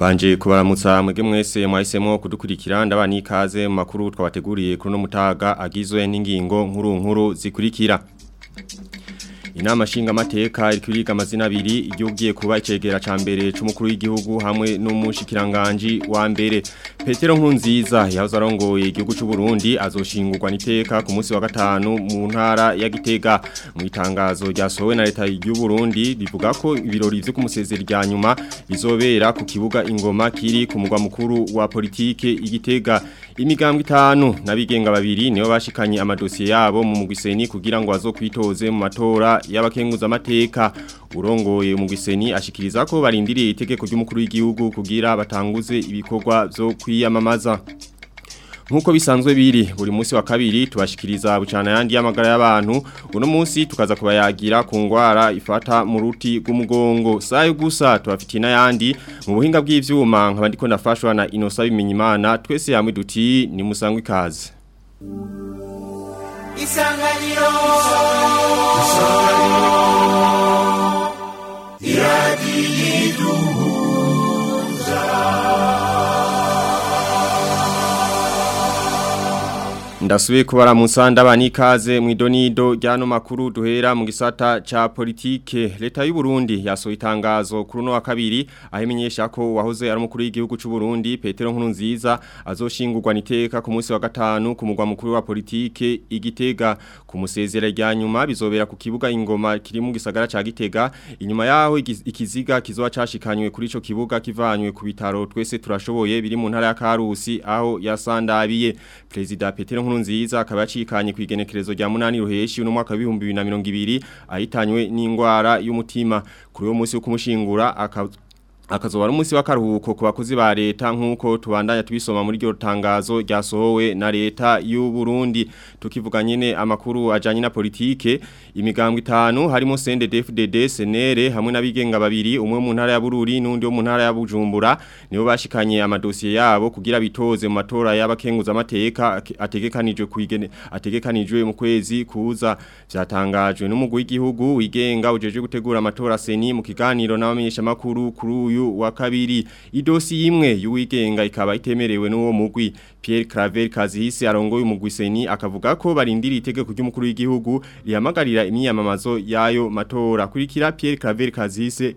Nanje kubaramutsa mwege mwese mwahisemo kudukurikira ndabani ikaze makuru twabateguriye kuri no mutaga agizwe n'ingingo nkuru nkuru zikurikira inama nshingamateka iri kwiga amazina abiri igihugiye kuba icegera cya mbere cy'umukuru w'igihugu hamwe n'umushikiranganji wa mbere petero nkunziza yahoze arongoye igihugu cy'u Burundi azoshingurwa n'iteka ku munsi wa gatanu mu ntara ya gitega mu itangazo ryasohowe na leta y'u Burundi bivuga ko ibirori byo kumusezera rya nyuma bizobera ku kibuga ingoma kiri ku mugwa mukuru wa politike igitega imigambwe itanu n'abigenga babiri niyo bashikanye amadosiye yabo mu mugiseni kugira ngo azokwitoze mu matora y'abakenguza amateka urongoye mu mugiseni ashikiriza ko barindiriye itegeko ry'umukuru w'igihugu kugira batanguze ibikorwa byo kwiyamamaza nk'uko bisanzwe biri buri munsi wa kabiri tubashikiriza bucana yandi y'amagara y'abantu uno munsi tukaza kubayagira ku ngwara ifata mu ruti rw'umugongo sayo gusa tubafitiye yandi mu buhinga bw'ibyuma nkaba ndiko nafashwa na inosa bimenyimana twese yamwe duti ni musangwe ikaze isanganiro isanganiro ndasubiye kubara musanda banikaze mwidonido ryano makuru duhera mu gisata cha politike leta y'u Burundi yasohoye itangazo kuri no wa kabiri ahimenyesha ko wahoze ari umukuru w'igihugu cy'u Burundi Petero Nkurunziza azoshingurwa niteka ku munsi wa gatanu ku mukuru wa politike igitega ku musezera rya nyuma bizobera ku kibuga ingoma kiri mu gisagara ca gitega inyuma yaho ikiziga kizuwa cashikanywe kuri ico kibuga kivanywe ku bitaro twese turashoboye biri mu ntara ya Karusi aho yasandabiye president Petero nkuru nziza akaba yacikanye ku igenekerezo rya munani ruheshi uno mwaka w'ibihumbi na mirongo ibiri ahitanywe n'ingwara y'umutima kuri uwo munsi wo kumushingura akaba akazuba n'umunsi w'akaruhuko ku bakozi ba leta nk'uko tubandanya tubisoma muri iryo tangazo ryasohowe na leta y'u Burundi tukivuga nyine amakuru ajanye na politike imigambo itanu harimo CNDD-FDD senere hamwe n'abigenga babiri umwe mu ntara ya Bururi n'undi wo mu ntara ya Bujumbura nibo bashikanye amadosiye yabo kugira bitoze mu matora y'abakenguza amateka ategekanijwe kwigene ategekanijwe mu kwezi kuza byatangajwe n'umugwi w'igihugu wigenga ujeje gutegura amatora seni mu kiganiro n'abamenyesha makuru kuri uyu wa kabiri idosi imwe y'uwigenga ikaba itemerewe n'uwo mugwi Pierre Claver Kazihise arongoye umugwi Seni akavuga ko barindiriye itegeko ry'umukuru w'igihugu rihamagarira imyiyamamazo yayo matora kurikira Pierre Claver Kazihise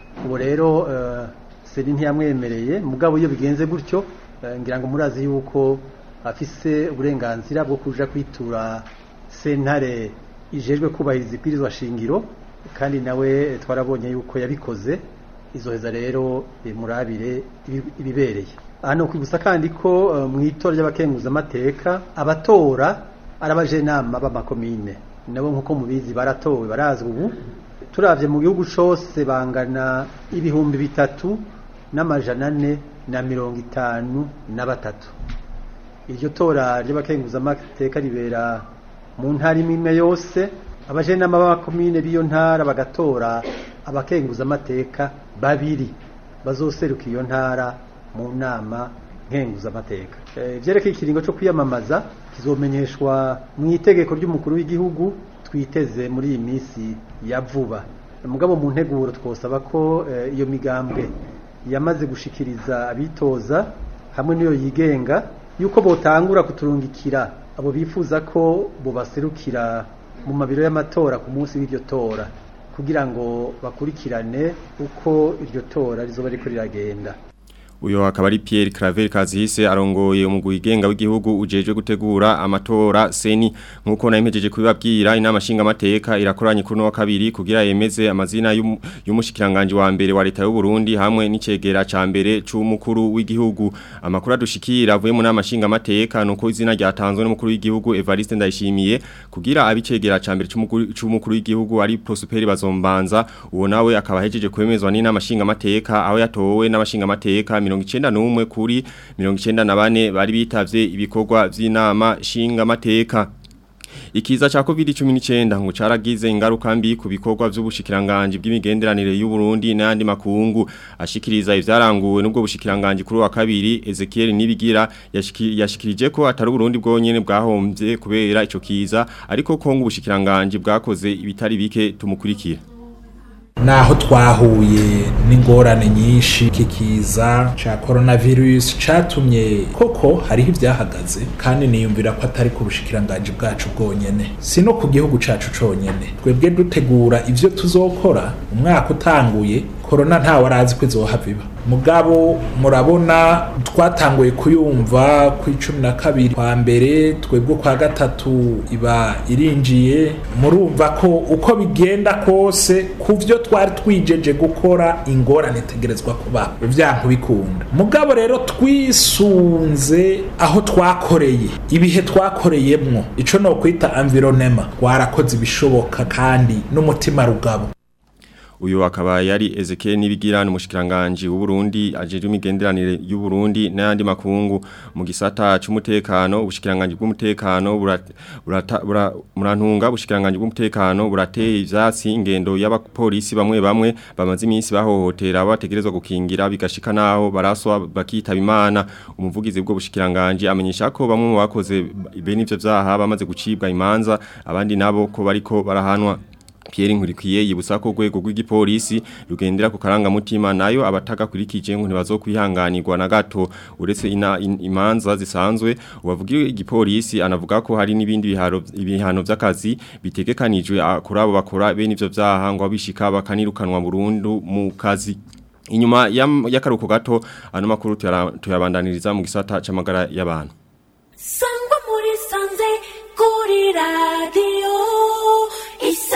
ubu rero se eh, ntiyamwemereye mugabo iyo bigenze gutyo eh, ngira ngo murazi yuko afise uburenganzira bwo kuja kwitura sentare ijejwe kubahiriza ibwirizwa shingiro kandi nawe twarabonye yuko yabikoze izoheza rero bimurabire ibibereye aha ni kandi ko eh, mu itora amateka abatora ari abajenama b'amakomine nabo nk'uko mubizi baratowe barazwi ubu turabye mu gihugu cyose bangana ibihumbi bitatu n'amajana ane na mirongo itanu na batatu iryo tora amateka ribera mu ntara imwe imwe yose abajenama b'amakomine b'iyo ntara bagatora amateka, babiri bazoseruka iyo ntara mu nama nkenguzamateka byerekeye eh, ikiringo cyo kwiyamamaza kizomenyeshwa mu itegeko ry'umukuru w'igihugu twiteze muri iyi minsi ya vuba mugabo mu nteguro twosaba ko eh, iyo migambwe yamaze gushikiriza abitoza hamwe n'iyo yigenga yuko botangura kuturungikira abo bifuza ko bubaserukira mu mabiro y'amatora ku munsi w'iryo tora kugira ngo bakurikirane uko iryo tora rizoba riko riragenda uyo akaba ari Pierre Claver Kazihise arongoye umugwi genga w'igihugu ujejwe gutegura amatora seni nkuko imejeje kubibabwira inama shinga mateka irakoranye kuri no kabiri kugira yemeze amazina y'umushikiranganje wa mbere wa leta y'u Burundi hamwe n'icegera ca mbere c'umukuru w'igihugu amakuru adushikira avuye mu nama shinga mateka nuko izina ryatanzwe n'umukuru w'igihugu Evariste Ndayishimiye kugira abicegera ca mbere c'umukuru w'igihugu ari Prosper Bazombanza uwo nawe akaba hejeje kwemezwa n'inama shinga mateka aho yatowe n'amashinga mateka mirongo icyenda n'umwe kuri mirongo icyenda na bane bari bitavye ibikorwa by'inama nshingamateka Ikiza cha COVID-19 ngo caragize ingaruka mbi ku bikorwa by'ubushikiranganje bw'imigenderanire y'u Burundi n'andi makungu ashikiriza ivyaranguwe n'ubwo bushikiranganje kuri wa kabiri Ezekiel Nibigira yashikirije ko atari Burundi bwonyene bwahomvye kubera ico kiza ariko ko ngo ubushikiranganje bwakoze ibitari bike tumukurikira naho twahuye n'ingorane nyinshi iki kiza cya korona virusi cyatumye koko hariho ibyahagaze kandi niyumvira ko atari ku bushikiranganji bwacu bwonyine si no ku gihugu cyacu cyonyine twebwe dutegura ibyo tuzokora umwaka utanguye korona ntawe arazi ko izohava iba mugabo murabona twatanguye kuyumva ku icumi na kabiri kwa mbere twebwe kwa gatatu iba irinjiye murumva ko uko bigenda kose ku byo twari twijeje gukora ingorane itegerezwa kuba byanku bikunda mugabo rero twisunze aho twakoreye ibihe twakoreyemo icyo ni ukwita amvironema warakoze ibishoboka kandi n'umutima rugabo uyu akaba yari Ezekiel Nibigirana umushikiranganje w'u Burundi ajeje imigenderanire y'u Burundi nandi makungu mu gisata cy'umutekano ubushikiranganje bw'umutekano murantunga ubushikiranganje bw'umutekano burateye ivyatsi ingendo y'abapolisi bamwe bamwe bamaze iminsi bahohotera bategerezwa gukingira bigashika naho baraswa bakitaba imana umuvugizi bwo bushikiranganje amenyesha ko bamwe mu bakoze benivyo vyaha bamaze gucibwa imanza abandi nabo ko bariko barahanwa Pierre Nkurikiye yibutsa ko gwego rw'igipolisi rugendera ku karangamutima nayo abatagakurikije ngo kwihanganirwa na gato uretse ina in, imanza zisanzwe ubavugira igipolisi anavuga ko hari n'ibindi biharo ibihano by'akazi bitegekanijwe kuri abo bakora bene ivyo byaha ngo abishika bakanirukanwa burundu mu kazi inyuma y'akaruko gato ano makuru tuyabandaniriza mu gisata c’yamagara y'abantu sangwa muri sanze kuri radio it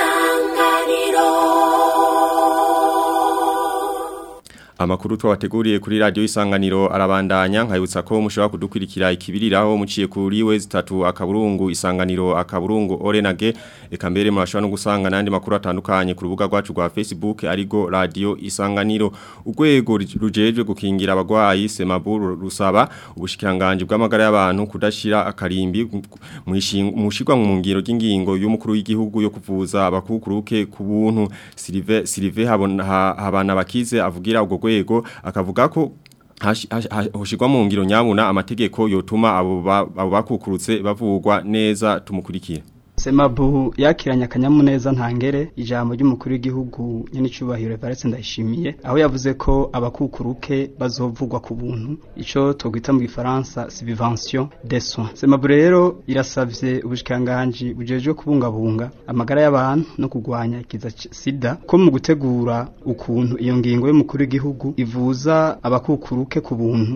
amakuru twabateguriye kuri radio isanganiro arabandanya nkayutsa ko mushobora kudukurikira ikibiriraho muciye kuri we zitatu akaburungu isanganiro akaburungu orenage eka mbere murashobora no gusanga nandi makuru atandukanye ku rubuga rwacu rwa Facebook arigo radio isanganiro ugwego rujejwe gukingira abagwayi semaburu rusaba ubushikiranganje bw'amagara y'abantu kudashira akarimbi mushikwa mu ngiro y'ingingo y'umukuru w'igihugu yo kuvuza abakukuruke ku Silive Silive habona habana bakize avugira ubwo rwego akavuga ko hoshigwa mu ngiro nyabuna amategeko yotuma abo bakukurutse bavugwa neza tumukurikire semabu yakiranye akanyamuneza ntangere ijambo ry'umukuru w'igihugu nyanicyubahiro Evariste Ndayishimiye aho yavuze ko abakukuruke bazovugwa ku buntu ico twita mu gifaransa subvention des soins semabu rero irasavye ubushikanganje bujejwe kubungabunga amagara y'abantu no kugwanya ikiza sida ko mu gutegura ukuntu iyo ngingo y'umukuru w'igihugu ivuza abakukuruke ku buntu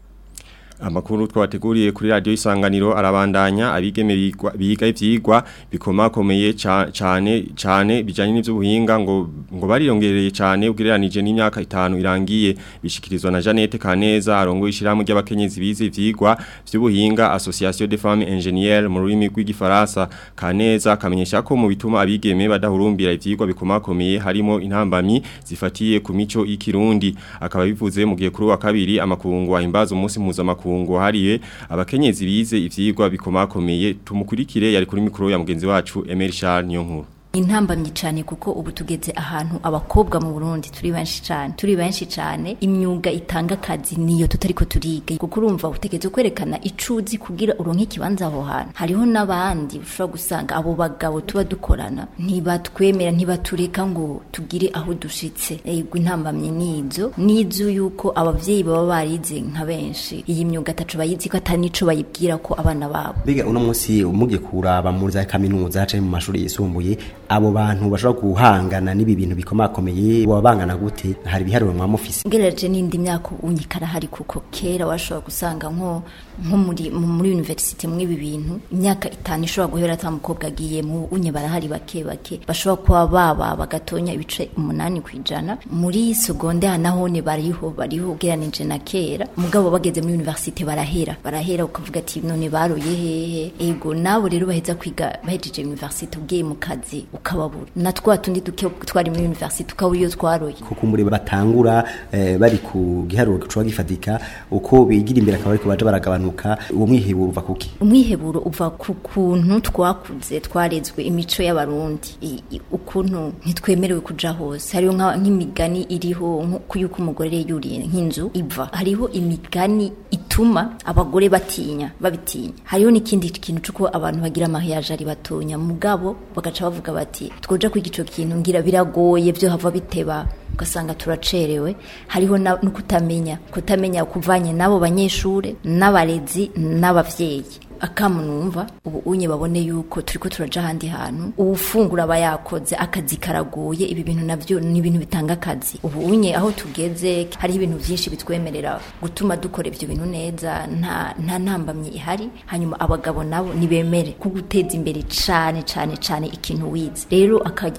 amakuru twabateguriye kuri radio isanganiro arabandanya abigeme biga ivyigwa bikomakomeye cyane cyane bijanye n'ivy'ubuhinga ngo ngo baririongereye cyane ugereranije n'imyaka 5 irangiye bishikirizwa na Janete Kaneza arongo ishiramo ry'abakenyezi bizi ivyigwa vy'ubuhinga Association des Femmes Ingénieurs mu rurimi rw'igifaransa Kaneza kamenyesha ko mu bituma abigeme badahurumbira ivyigwa bikomakomeye harimo intambami zifatiye ku mico y'ikirundi akaba bivuze mu gihe kuri wa kabiri amakungu wa imbazo umunsi mpuzamakungu makungu hariye abakenyezi bize ivyigwa bikomakomeye tumukurikire yari kuri mikoro ya mugenzi wacu Emel Charles Niyonkuru intambamye cyane kuko ubu tugeze ahantu abakobwa mu Burundi turi benshi cyane turi benshi cyane imyuga itanga akazi niyo tutari ko turiga kuko urumva utegetse kwerekana icuzi kugira uronke ikibanza aho hantu hariho n'abandi ushobora gusanga abo bagabo tuba dukorana ntibatwemera ntibatureka ngo tugire aho dushitse yego intambamye nizo nizo yuko ababyeyi baba barize nka benshi iyi myuga atacu bayizi ko atanico bayibwira ko abana babo biga uno munsi umugiye kuraba muri za kaminuza cyangwa mu mashuri yisumbuye abo bantu bashobora guhangana n'ibi bintu bikomakomeye wabangana gute hari ibiharuro mwa mufise ngereje n'indi myaka unyikara hari kuko kera washobora gusanga nko nko muri muri university mw'ibi bintu imyaka itanu ishobora guhera ata mukobwa agiye mu unye barahari bake bake bashobora kuba baba bagatonya ibice umunani kwijana muri segonde hanahone bariho bariho ugeranije na kera mugabo bageze muri university barahera barahera ukavuga ati none baroye hehe ego nabo rero baheza kwiga bahejeje university ugiye mu kazi ukababura na twa tundi duke twari muri university tukaba iyo twaroye kuko muri batangura eh, bari ku giharuro gicuba gifatika uko bigira imbere akaba ariko baje baragabanuka uwo mwiheburo uva kuki umwiheburo uva ku kuntu twakuze twarezwe imico y'abarundi ukuntu ntitwemerewe kuja hose hariho nk'imigani iriho yuko umugore yuriye nk'inzu iva hariho imigani it bituma abagore batinya babitinya hariho n'ikindi kintu cy'uko abantu bagira amahiyaje ari batonya mugabo bagaca bavuga bati twoja kwiga icyo kintu ngira biragoye byo hava biteba ugasanga turacerewe hariho no kutamenya kutamenya kuvanye n'abo banyeshuri n'abarezi n'ababyeyi akamuntu wumva ubu unye babone yuko turi ko turaja ahandi hantu uwufungura aba yakoze akazi karagoye ibi bintu nabyo ni ibintu bitanga akazi ubu unye aho tugeze hariho ibintu byinshi bitwemerera gutuma dukora ibyo bintu neza nta nta ntambamye ihari hanyuma abagabo nabo nibemere ko guteza imbere cane cane cyane ikintu wize rero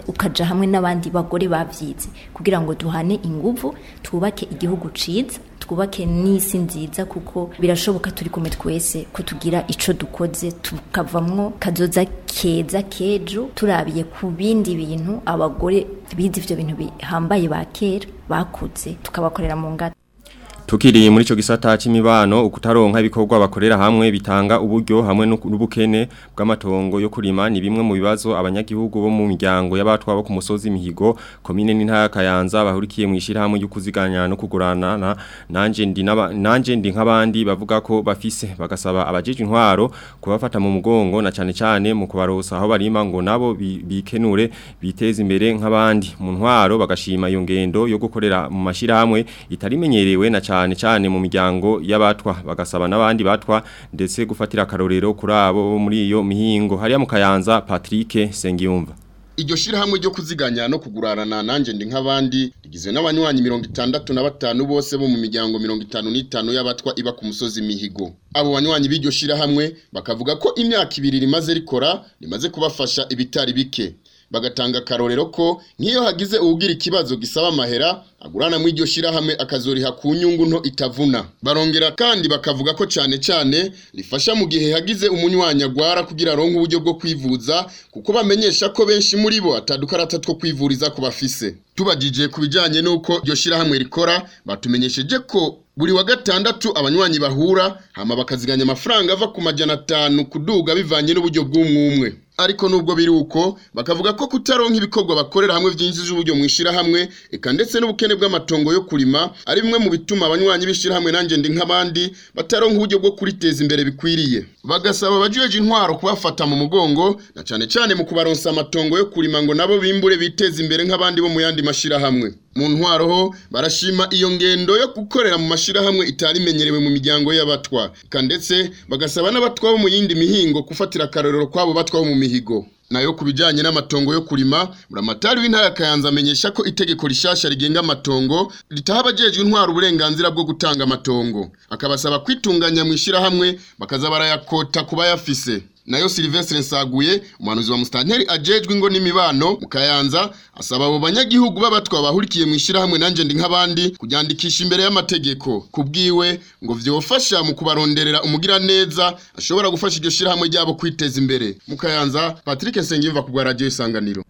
ukaja hamwe n'abandi bagore bavyize kugira ngo duhane ingufu twubake igihugu ciza twubake n'isi nziza kuko birashoboka turi kumwe twese ko tugira icyo dukoze tukavamwo kazoza keza kejo turabiye ku bindi bintu abagore bize ibyo bintu bihambaye ba kera bakutse tukabakorera mu ngata tukiriye muri cyo gisata cy'imibano ukutaronka ibikorwa bakorera hamwe bitanga uburyo hamwe n'ubukene bw'amatongo yo kurima ni bimwe mu bibazo abanyagihugu bo mu miryango yabatwabo ku musozi mihigo komine ni kayanza bahurikiye mu ishyirahamwe ryo kuziganya no kugurana nanjye ndi nanjye ndi nk'abandi bavuga ko bafise bagasaba abajije intwaro kubafata mu mugongo na cyane cyane mu kubarosa aho barima ngo nabo bikenure biteze imbere nk'abandi mu ntwaro bagashima iyo ngendo yo gukorera mu mashyirahamwe itari imenyerewe na cyane cyane cyane mu miryango y'abatwa bagasaba n'abandi batwa ndetse gufatira akarorero kuri abo muri iyo mihingo hariya mu kayanza Patrick Sengiyumva iryo shirahamwe ryo kuziganya no kugurarana nanje ndi nk'abandi rigizwe n'abanywanyi 65 bose bo mu miryango 55 y'abatwa iba ku musozi mihigo abo banywanyi b'iryo shirahamwe bakavuga ko imyaka ibiri rimaze rikora rimaze kubafasha ibitari bike bagatanga akarorero ko nk'iyo hagize uwugira ikibazo gisaba amahera agurana mu iryo shyirahamwe akazoriha ku nyungu nto itavuna barongera kandi bakavuga ko cyane cyane rifasha mu gihe hagize umunywanyi agwara kugira aronke uburyo bwo kwivuza kuko bamenyesha ko benshi muri bo atadukarata two kwivuriza ku bafise tubagije ku bijyanye n'uko iryo shyirahamwe rikora batumenyesheje ko buri wa gatandatu abanywanyi bahura hama bakaziganya amafaranga ava ku majana atanu kuduga bivanye n'uburyo umwe. ariko nubwo biri uko bakavuga ko kutaronka ibikorwa bakorera hamwe byinjiza uburyo mu ishyirahamwe eka ndetse n'ubukene bw'amatongo yo kurima ari bimwe mu bituma abanywanyi b'ishyirahamwe nanjye nk'abandi bataronka uburyo bwo kuriteza imbere bikwiriye bagasaba abajeje intwaro kubafata mu mugongo na cyane cyane mu kubaronsa amatongo yo kurima ngo nabo bimbure biteze imbere nk'abandi bo mu yandi mashyirahamwe mu ntwaroho barashima iyo ngendo yo gukorera mu mashyirahamwe itari imenyerewe mu miryango y'abatwa ndetse bagasaba n'abatwa bo mu yindi mihingo gufatira akarorero kw'abo batwa bo mu mihigo nayo ku bijyanye n'amatongo yo kurima buramatari w'intara ya kayanza amenyesha ko itegeko rishyashya rigenga amatongo ritaha abajejwe intwara uburenganzira bwo gutanga amatongo akabasaba kwitunganya mu ishyirahamwe bakaza barayakota kuba yafise. nayo Silvestre Nsaguye umuhanuzi wa Mustanteri ajejwe ngo n'imibano mu Kayanza asaba abo banyagihugu b'abatwa bahurikiye mu ishyirahamwe nanje ndi nk'abandi kujyandikisha imbere y'amategeko kubwiwe ngo vyofasha mu kubaronderera umugiraneza ashobora gufasha iryo shyirahamwe ryabo kwiteza imbere mu Kayanza Patrick Nsengiyumva ku Radio Isanganiro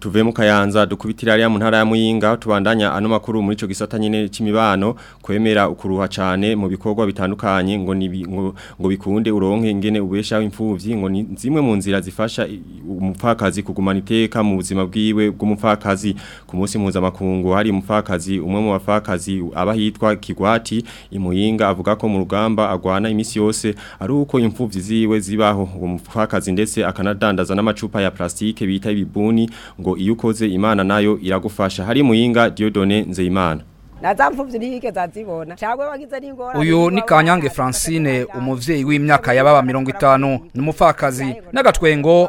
tuve mu kayanza dukubitira ariya mu ntara ya muyinga tubandanya ano makuru muri ico gisata nyine c'imibano kwemera ukuruha cyane mu bikorwa bitandukanye ngo ngo, ngo bikunde uronke ingene ubesha imfuvyi ngo ni zimwe mu nzira zifasha umupfakazi kugumana iteka mu buzima bwiwe bw'umupfakazi ku munsi mpuzamakungu hari umupfakazi umwe mu bapfakazi abahitwa hitwa Kigwati imuyinga avuga ko mu rugamba agwana imisi yose ari uko imfuvyi ziwe zibaho uwo ndetse akanadandaza n'amacupa ya plastike bita ibibuni ngo ngo iyo ukoze imana nayo iragufasha hari muyinga Diodone Nzeyimana uyu ni kanyange francine umubyeyi w'imyaka yababa mirongo itanu ni umupfakazi n'agatwengo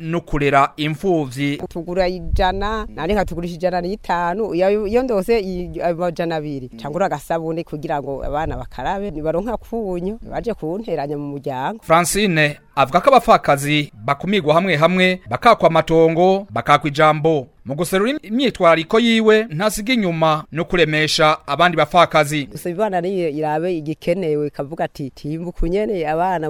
no kurera imfuvyi tugura ijana nareka tugurisha ijana n'itanu iyo ndose amajana abiri cangura agasabuni kugira ngo abana bakarabe nibaronka kunyu baje kunteranya mu muryango Francine avuga ko abapfakazi bakumirwa hamwe hamwe bakakwa amatongo bakakwa ijambo mu guserura imyitwarariko yiwe ntasiga inyuma no kuremesha abandi bapfakazi gusa ibana niyo irabe igikenewe ikavuga ati nyene abana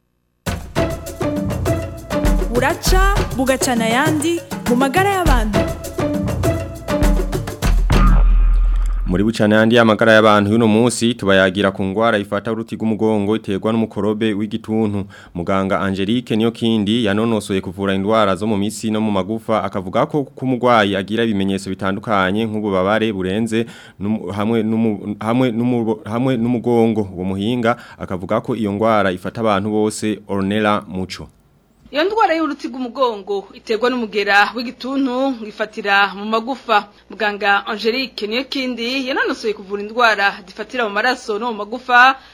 buraca bugacana ayandi mu magara y'abantu muri bucane handi amagara y'abantu y'uno munsi tubayagira ku ngwara ifata uruti rw'umugongo iterwa n'umukorobe w'igituntu muganga Angelique niyo kindi yanonosoye kuvura indwara zo mu misi no mu magufa akavuga ko kumugwayi agira ibimenyetso bitandukanye nk'ububabare burenze hamwe hamwe hamwe n'umugongo wo muhinga akavuga ko iyo ngwara ifata abantu bose Ornella Muco iyo ndwara y'urutsi rw'umugongo iterwa n'umugera w'igituntu ngifatira mu magufa muganga angelique niyo kindi yananosoye kuvura indwara zifatira mu maraso no mu magufa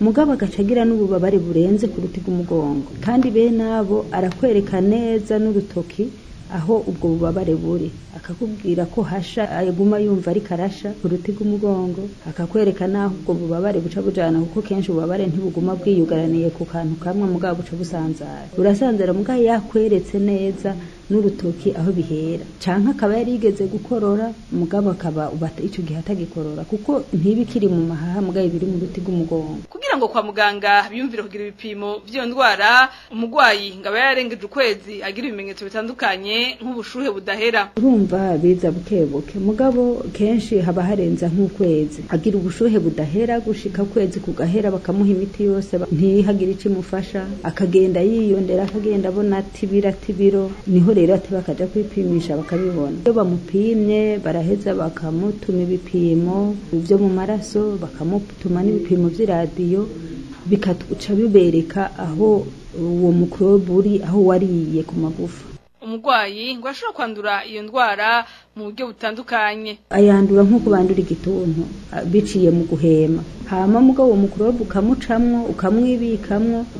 mugabo agaca agira n'ububabare burenze ku ruti rw'umugongo kandi bene abo arakwereka neza n'urutoki aho ubwo bubabare buri akakubwira ko hasha aguma yumva ari karasha ku ruti rw'umugongo akakwereka n'aho ubwo bubabare buca bujana kuko kenshi ububabare ntibuguma bwiyugaraniye ku kantu kamwe bwa buca busanzara burasanzara mugabo yakweretse neza n'urutoki aho bihera canke akaba yari yigeze gukorora mugabo akaba ubata icyo gihe atagikorora kuko ntibikiri mu mahaha mugabo biri mu ruti rw'umugongo kugira ngo kwa muganga biyumvire kugira ibipimo byiyo ndwara umugwayi ngaba yarengeje ukwezi agira ibimenyetso bitandukanye nk'ubushuhe budahera urumva biza bukebuke mugabo kenshi haba harenza nk'ukwezi agira ubushuhe budahera gushika kwezi kugahera bakamuha imiti yose ntihagire icimufasha akagenda yiyondera akagenda abona tibira tibiro niho rero ati bakajya kwipimisha bakabibona iyo bamupimye baraheza bakamutuma ibipimo byo mu maraso bakamutuma n'ibipimo by'iradiyo bikaca bibereka aho uwo mukorobe uri aho wariye ku magufa umurwayi ngo ashobora kwandura iyo ndwara mu buryo butandukanye ayandura nk'uko bandura igituntu biciye mu guhema hama mugabo uwo mukorobe ukamucamwo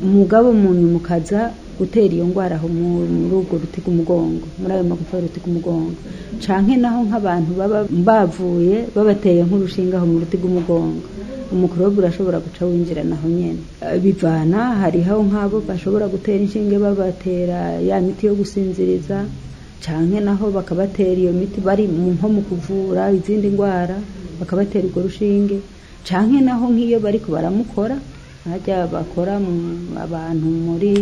umugabo mu nyuma ukaza gutera iyo ndwara aho muri urwo ruti umugongo muri ayo magufa y'uruti umugongo canke naho nk'abantu baba bavuye babateye nk'urushinga aho mu ruti umugongo umukorobe urashobora guca winjira naho nyene bivana hariho nk'abo bashobora gutera inshinge babatera ya miti yo gusinziriza canke naho bakabatera iyo miti bari nko mu kuvura izindi ndwara bakabatera urwo rushinge canke naho nk'iyo bariko baramukora harya bakora mu abantu muri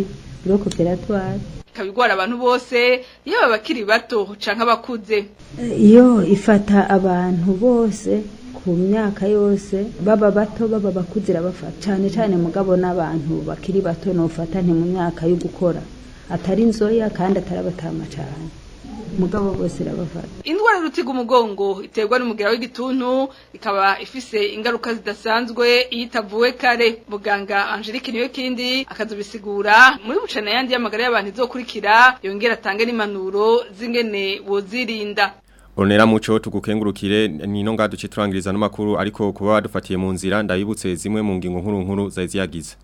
kuri koperative ikabigora abantu bose iyo babakiri bato cyangwa abakuze iyo ifata abantu bose ku myaka yose baba bato baba bakuze irabafata cyane cyane mugabo n'abantu bakiri bato ntufata mu myaka yo gukora atari inzoya kandi atari abatama umugabo bose irabafata indwara rutiga umugongo iterwa n'umugera w'igituntu ikaba ifise ingaruka zidasanzwe iyo itavuwe kare muganga angelique niyo kindi akazubisigura muri bucana yandi y'amagara y'abantu izokurikira yongera atange n'impanuro z'ingene wozirinda Onera muco tugukengurukire nino ngaduce turangiriza no makuru ariko kuba badufatiye mu nzira ndabibutse zimwe mu ngingo nkuru nkuru zari ziyagize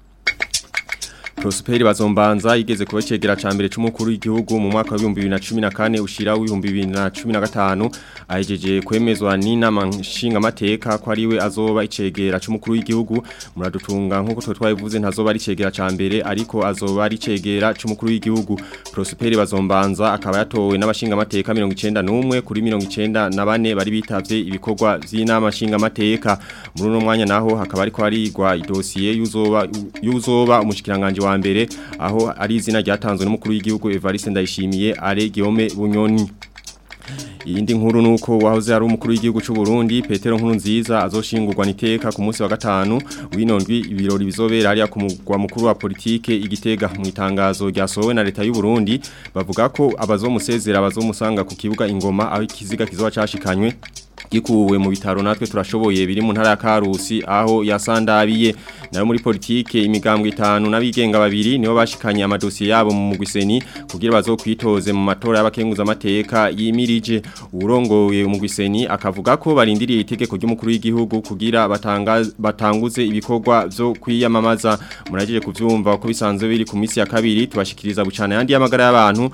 Prosperi bazombanza igeze kuba cegera ca mbere c'umukuru w'igihugu mu mwaka wa 2014 ushira wa 2015 ahejeje kwemezwa n'inama nshinga mateka ko ari we azoba icegera c'umukuru w'igihugu muradutunga nkuko twe twabivuze ntazoba ari cegera ca mbere ariko azoba ari cegera c'umukuru w'igihugu Prosperi bazombanza akaba yatowe n'abashinga mateka 91 kuri 94 bari bitavye ibikorwa vy'inama nshinga mateka muri uno mwanya naho hakaba ariko harigwa idosiye yuzoba yuzoba umushikiranganje wa mbere aho ari izina ryatanzwe n'umukuru w'igihugu Evariste Ndayishimiye are Guillaume Bunyoni Iyindi nkuru nuko wahoze ari umukuru w'igihugu cy'u Burundi Petero nkuru nziza azoshingurwa niteka ku munsi wa gatanu winondwi ibirori bizobera ari akumugwa mukuru wa politike igitega mu itangazo ryasohowe na leta y'u Burundi bavuga ko abazomusezera abazomusanga ku kibuga ingoma aho ikiziga kizoba cashikanywe gikuwe mu bitaro natwe turashoboye biri mu ntara ya Karusi aho yasandabiye nayo muri politike imigambwe itanu n'abigenga babiri nibo bashikanye amadosiye yabo mu mugwiseni kugira bazokwitoze mu matora y'abakenguza amateka yimirije urongoye mu mugwiseni akavuga ko barindiriye itegeko ry'umukuru w'igihugu kugira batanguze ibikorwa byo kwiyamamaza murageje kuvyumva ko bisanzwe biri ku minsi ya kabiri tubashikiriza bucana yandi y'amagara y'abantu